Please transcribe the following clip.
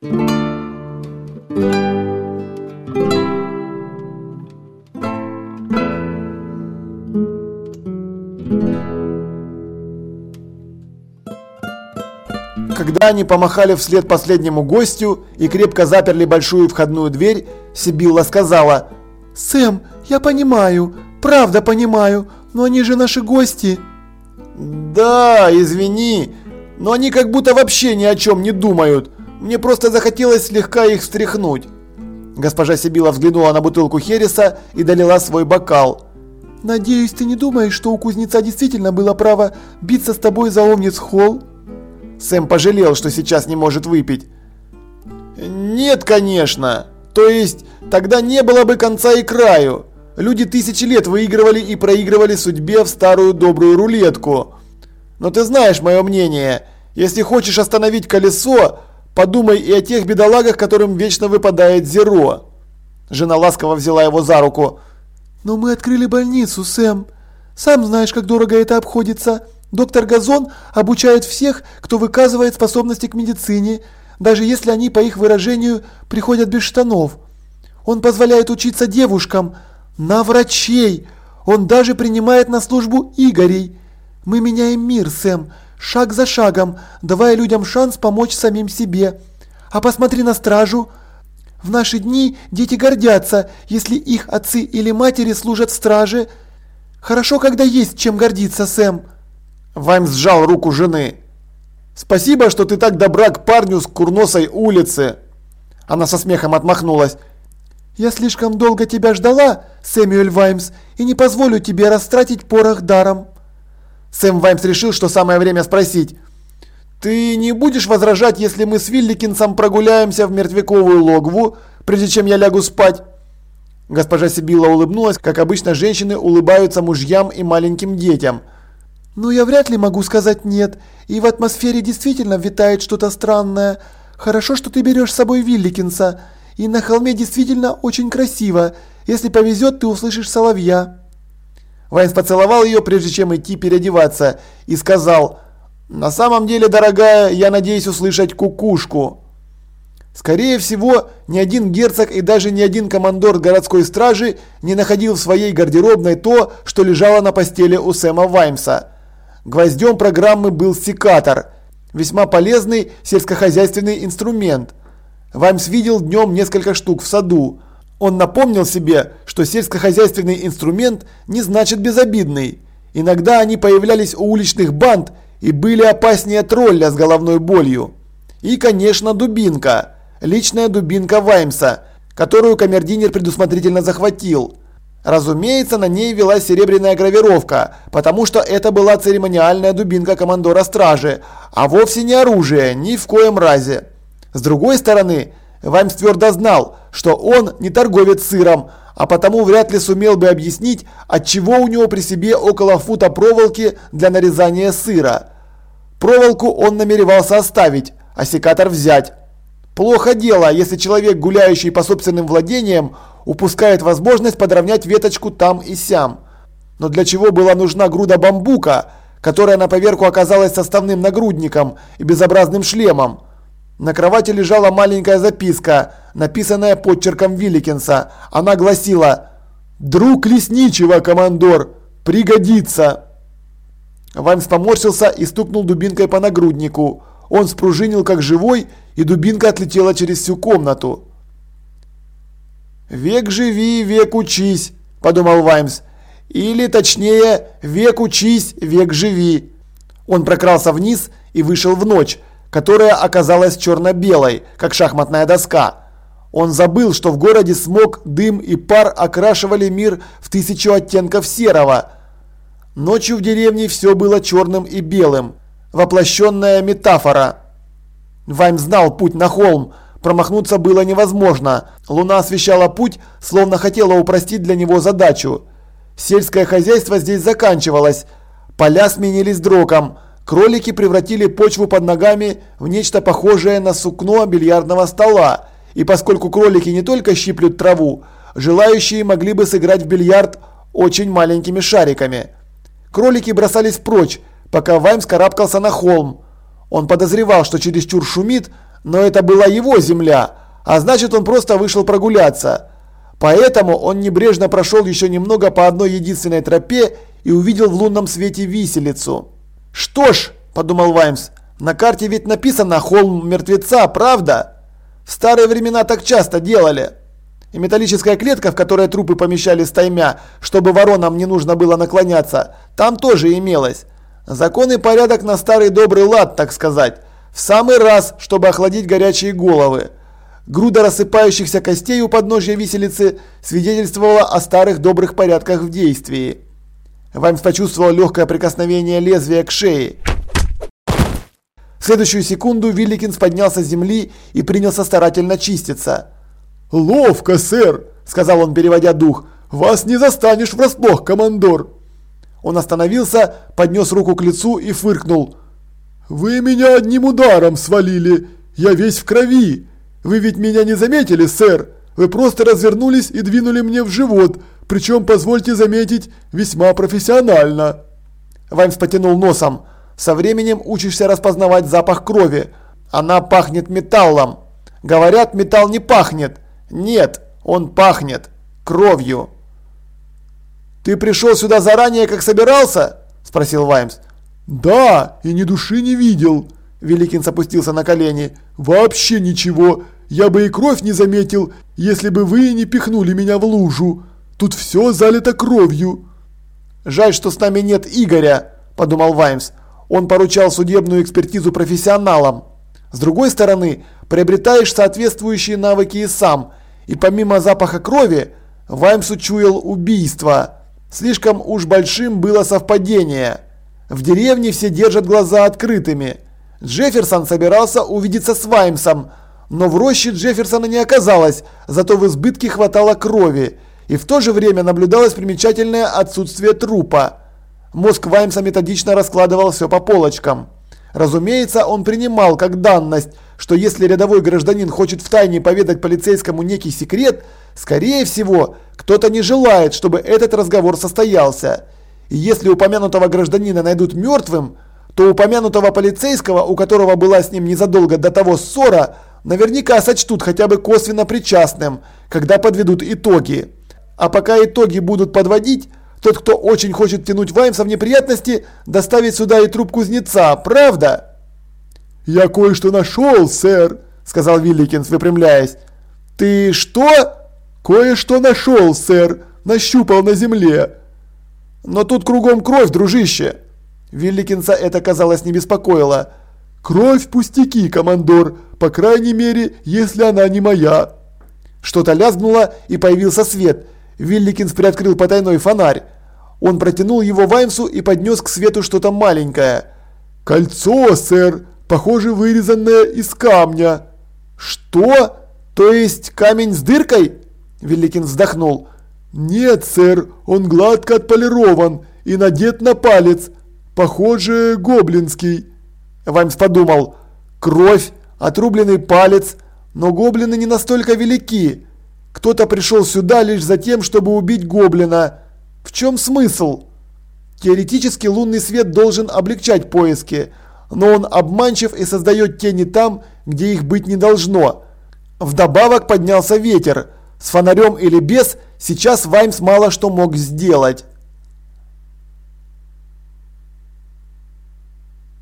Когда они помахали вслед последнему гостю и крепко заперли большую входную дверь, Сибилла сказала «Сэм, я понимаю, правда понимаю, но они же наши гости». «Да, извини, но они как будто вообще ни о чем не думают. Мне просто захотелось слегка их встряхнуть». Госпожа Сибила взглянула на бутылку Хереса и долила свой бокал. «Надеюсь, ты не думаешь, что у кузнеца действительно было право биться с тобой за Омниц Холл?» Сэм пожалел, что сейчас не может выпить. «Нет, конечно. То есть, тогда не было бы конца и краю. Люди тысячи лет выигрывали и проигрывали судьбе в старую добрую рулетку. Но ты знаешь мое мнение. Если хочешь остановить колесо, подумай и о тех бедолагах, которым вечно выпадает зеро». Жена ласково взяла его за руку. «Но мы открыли больницу, Сэм. Сам знаешь, как дорого это обходится». Доктор Газон обучает всех, кто выказывает способности к медицине, даже если они, по их выражению, приходят без штанов. Он позволяет учиться девушкам, на врачей. Он даже принимает на службу Игорей. Мы меняем мир, Сэм, шаг за шагом, давая людям шанс помочь самим себе. А посмотри на стражу. В наши дни дети гордятся, если их отцы или матери служат в страже. Хорошо, когда есть чем гордиться, Сэм. Ваймс сжал руку жены. «Спасибо, что ты так добра к парню с курносой улицы!» Она со смехом отмахнулась. «Я слишком долго тебя ждала, Сэмюэль Ваймс, и не позволю тебе растратить порох даром!» Сэм Ваймс решил, что самое время спросить. «Ты не будешь возражать, если мы с Вилликинсом прогуляемся в мертвяковую логву, прежде чем я лягу спать?» Госпожа Сибилла улыбнулась, как обычно женщины улыбаются мужьям и маленьким детям – «Ну, я вряд ли могу сказать нет, и в атмосфере действительно витает что-то странное. Хорошо, что ты берешь с собой Вилликинса, и на холме действительно очень красиво. Если повезет, ты услышишь соловья». Вайнс поцеловал ее, прежде чем идти переодеваться, и сказал, «На самом деле, дорогая, я надеюсь услышать кукушку». Скорее всего, ни один герцог и даже ни один командор городской стражи не находил в своей гардеробной то, что лежало на постели у Сэма Ваймса. Гвоздем программы был секатор, весьма полезный сельскохозяйственный инструмент. Ваймс видел днем несколько штук в саду. Он напомнил себе, что сельскохозяйственный инструмент не значит безобидный. Иногда они появлялись у уличных банд и были опаснее тролля с головной болью. И, конечно, дубинка. Личная дубинка Ваймса, которую камердинер предусмотрительно захватил. Разумеется, на ней велась серебряная гравировка, потому что это была церемониальная дубинка командора стражи, а вовсе не оружие, ни в коем разе. С другой стороны, Ваймс твердо знал, что он не торговец сыром, а потому вряд ли сумел бы объяснить, отчего у него при себе около фута проволоки для нарезания сыра. Проволоку он намеревался оставить, а секатор взять. Плохо дело, если человек, гуляющий по собственным владениям, упускает возможность подровнять веточку там и сям. Но для чего была нужна груда бамбука, которая на поверку оказалась составным нагрудником и безобразным шлемом? На кровати лежала маленькая записка, написанная подчерком Вилликинса. Она гласила «Друг лесничего, командор, пригодится!» Ваймс поморщился и стукнул дубинкой по нагруднику. Он спружинил как живой, и дубинка отлетела через всю комнату. «Век живи, век учись», – подумал Ваймс. «Или точнее, век учись, век живи». Он прокрался вниз и вышел в ночь, которая оказалась черно-белой, как шахматная доска. Он забыл, что в городе смог, дым и пар окрашивали мир в тысячу оттенков серого. Ночью в деревне все было черным и белым. Воплощенная метафора. Вайм знал путь на холм, Промахнуться было невозможно. Луна освещала путь, словно хотела упростить для него задачу. Сельское хозяйство здесь заканчивалось. Поля сменились дроком. Кролики превратили почву под ногами в нечто похожее на сукно бильярдного стола. И поскольку кролики не только щиплют траву, желающие могли бы сыграть в бильярд очень маленькими шариками. Кролики бросались прочь, пока Ваймс карабкался на холм. Он подозревал, что чересчур шумит, Но это была его земля, а значит он просто вышел прогуляться. Поэтому он небрежно прошел еще немного по одной единственной тропе и увидел в лунном свете виселицу. «Что ж», – подумал Ваймс, – «на карте ведь написано «Холм мертвеца», правда? В старые времена так часто делали». И металлическая клетка, в которой трупы помещали стаймя, чтобы воронам не нужно было наклоняться, там тоже имелась. Закон и порядок на старый добрый лад, так сказать. В самый раз, чтобы охладить горячие головы. Груда рассыпающихся костей у подножья виселицы свидетельствовала о старых добрых порядках в действии. Ваймс почувствовал легкое прикосновение лезвия к шее. В следующую секунду Вилликинс поднялся с земли и принялся старательно чиститься. «Ловко, сэр!» – сказал он, переводя дух. «Вас не застанешь врасплох, командор!» Он остановился, поднес руку к лицу и фыркнул. «Вы меня одним ударом свалили! Я весь в крови! Вы ведь меня не заметили, сэр! Вы просто развернулись и двинули мне в живот, причем, позвольте заметить, весьма профессионально!» Ваймс потянул носом. «Со временем учишься распознавать запах крови. Она пахнет металлом. Говорят, металл не пахнет. Нет, он пахнет кровью. «Ты пришел сюда заранее, как собирался?» – спросил Ваймс. «Да, и ни души не видел». Великин опустился на колени. «Вообще ничего. Я бы и кровь не заметил, если бы вы не пихнули меня в лужу. Тут все залито кровью». «Жаль, что с нами нет Игоря», – подумал Ваймс. Он поручал судебную экспертизу профессионалам. С другой стороны, приобретаешь соответствующие навыки и сам, и помимо запаха крови, Ваймс учуял убийство. Слишком уж большим было совпадение. В деревне все держат глаза открытыми. Джефферсон собирался увидеться с Ваймсом, но в роще Джефферсона не оказалось, зато в избытке хватало крови. И в то же время наблюдалось примечательное отсутствие трупа. Мозг Ваймса методично раскладывал все по полочкам. Разумеется, он принимал как данность, что если рядовой гражданин хочет втайне поведать полицейскому некий секрет, скорее всего, кто-то не желает, чтобы этот разговор состоялся. И если упомянутого гражданина найдут мертвым, то упомянутого полицейского, у которого была с ним незадолго до того ссора, наверняка сочтут хотя бы косвенно причастным, когда подведут итоги. А пока итоги будут подводить, тот, кто очень хочет тянуть Ваймса в неприятности, доставит сюда и труп кузнеца, правда?» «Я кое-что нашел, сэр», – сказал Вилликинс, выпрямляясь. «Ты что?» «Кое-что нашел, сэр. Нащупал на земле». «Но тут кругом кровь, дружище». Вилликинса это, казалось, не беспокоило. «Кровь пустяки, командор. По крайней мере, если она не моя». Что-то лязгнуло, и появился свет – Вилликинс приоткрыл потайной фонарь. Он протянул его Ваймсу и поднес к свету что-то маленькое. «Кольцо, сэр! Похоже, вырезанное из камня!» «Что? То есть камень с дыркой?» Великин вздохнул. «Нет, сэр, он гладко отполирован и надет на палец. Похоже, гоблинский». Ваймс подумал. «Кровь, отрубленный палец, но гоблины не настолько велики. Кто-то пришел сюда лишь за тем, чтобы убить гоблина. В чем смысл? Теоретически лунный свет должен облегчать поиски, но он обманчив и создает тени там, где их быть не должно. Вдобавок поднялся ветер. С фонарем или без, сейчас Ваймс мало что мог сделать.